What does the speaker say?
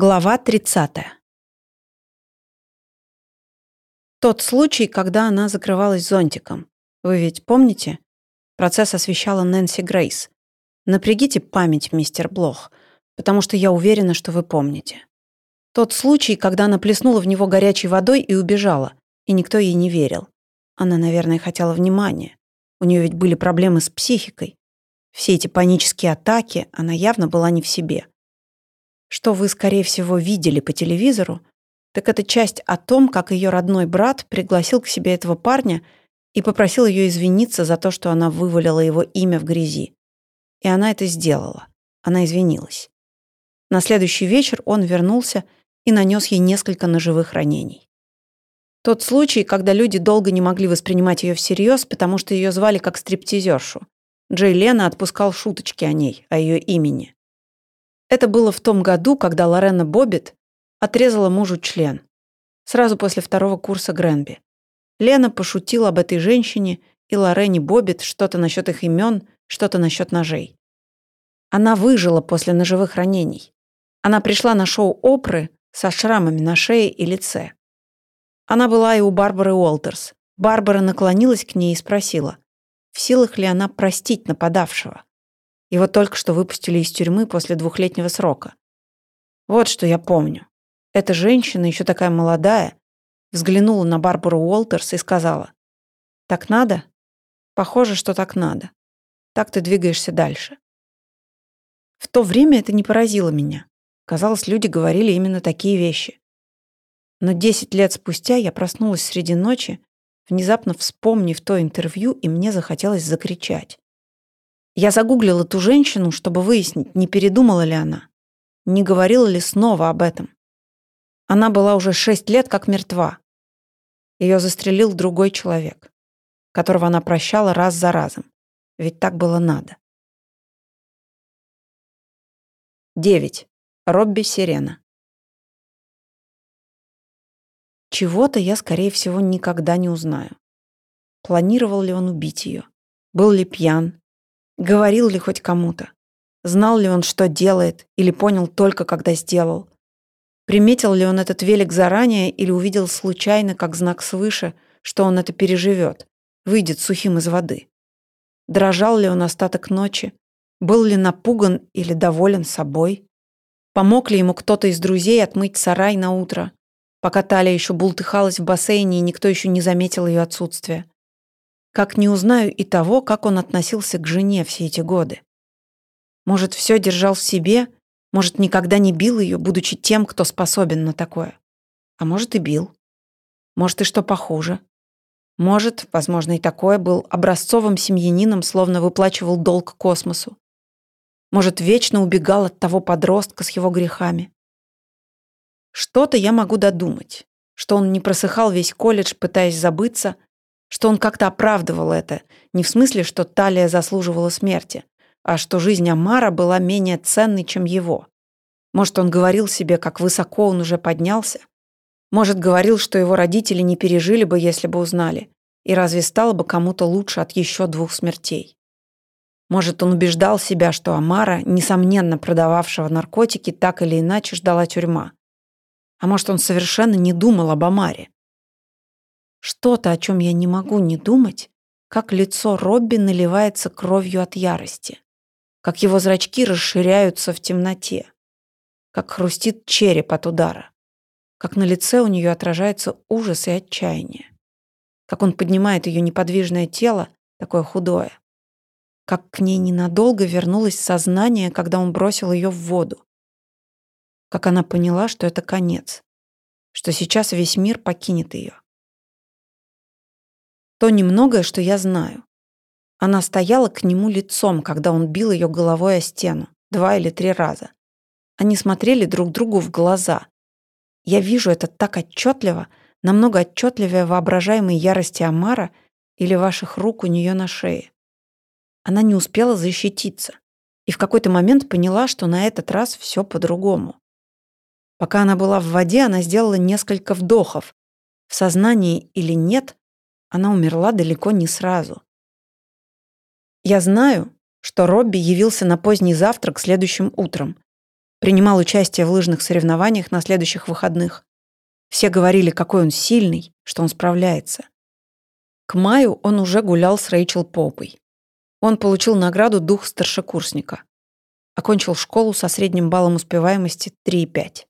Глава 30. Тот случай, когда она закрывалась зонтиком. Вы ведь помните? Процесс освещала Нэнси Грейс. Напрягите память, мистер Блох, потому что я уверена, что вы помните. Тот случай, когда она плеснула в него горячей водой и убежала, и никто ей не верил. Она, наверное, хотела внимания. У нее ведь были проблемы с психикой. Все эти панические атаки, она явно была не в себе что вы, скорее всего, видели по телевизору, так это часть о том, как ее родной брат пригласил к себе этого парня и попросил ее извиниться за то, что она вывалила его имя в грязи. И она это сделала. Она извинилась. На следующий вечер он вернулся и нанес ей несколько ножевых ранений. Тот случай, когда люди долго не могли воспринимать ее всерьез, потому что ее звали как стриптизершу. Джей Лена отпускал шуточки о ней, о ее имени. Это было в том году, когда Лорена Боббит отрезала мужу член. Сразу после второго курса Гренби. Лена пошутила об этой женщине и Лорене Боббит что-то насчет их имен, что-то насчет ножей. Она выжила после ножевых ранений. Она пришла на шоу Опры со шрамами на шее и лице. Она была и у Барбары Уолтерс. Барбара наклонилась к ней и спросила, в силах ли она простить нападавшего. Его только что выпустили из тюрьмы после двухлетнего срока. Вот что я помню. Эта женщина, еще такая молодая, взглянула на Барбару Уолтерс и сказала, «Так надо? Похоже, что так надо. Так ты двигаешься дальше». В то время это не поразило меня. Казалось, люди говорили именно такие вещи. Но десять лет спустя я проснулась среди ночи, внезапно вспомнив то интервью, и мне захотелось закричать. Я загуглила ту женщину, чтобы выяснить, не передумала ли она, не говорила ли снова об этом. Она была уже шесть лет как мертва. Ее застрелил другой человек, которого она прощала раз за разом. Ведь так было надо. 9. Робби Сирена. Чего-то я, скорее всего, никогда не узнаю. Планировал ли он убить ее? Был ли пьян? Говорил ли хоть кому-то? Знал ли он, что делает, или понял только, когда сделал? Приметил ли он этот велик заранее или увидел случайно, как знак свыше, что он это переживет, выйдет сухим из воды? Дрожал ли он остаток ночи? Был ли напуган или доволен собой? Помог ли ему кто-то из друзей отмыть сарай на утро, пока Талия еще бултыхалась в бассейне и никто еще не заметил ее отсутствие? Как не узнаю и того, как он относился к жене все эти годы. Может, все держал в себе, может, никогда не бил ее, будучи тем, кто способен на такое. А может, и бил. Может, и что похуже. Может, возможно, и такое был образцовым семьянином, словно выплачивал долг космосу. Может, вечно убегал от того подростка с его грехами. Что-то я могу додумать, что он не просыхал весь колледж, пытаясь забыться, что он как-то оправдывал это, не в смысле, что Талия заслуживала смерти, а что жизнь Амара была менее ценной, чем его. Может, он говорил себе, как высоко он уже поднялся? Может, говорил, что его родители не пережили бы, если бы узнали, и разве стало бы кому-то лучше от еще двух смертей? Может, он убеждал себя, что Амара, несомненно продававшего наркотики, так или иначе ждала тюрьма. А может, он совершенно не думал об Амаре. Что-то, о чем я не могу не думать, как лицо Робби наливается кровью от ярости, как его зрачки расширяются в темноте, как хрустит череп от удара, как на лице у нее отражается ужас и отчаяние, как он поднимает ее неподвижное тело, такое худое, как к ней ненадолго вернулось сознание, когда он бросил ее в воду, как она поняла, что это конец, что сейчас весь мир покинет ее. То немногое, что я знаю. Она стояла к нему лицом, когда он бил ее головой о стену, два или три раза. Они смотрели друг другу в глаза. Я вижу это так отчетливо, намного отчетливее воображаемой ярости Амара или ваших рук у нее на шее. Она не успела защититься и в какой-то момент поняла, что на этот раз все по-другому. Пока она была в воде, она сделала несколько вдохов. В сознании или нет, она умерла далеко не сразу. Я знаю, что Робби явился на поздний завтрак следующим утром. Принимал участие в лыжных соревнованиях на следующих выходных. Все говорили, какой он сильный, что он справляется. К маю он уже гулял с Рэйчел Попой. Он получил награду «Дух старшекурсника». Окончил школу со средним баллом успеваемости 3,5.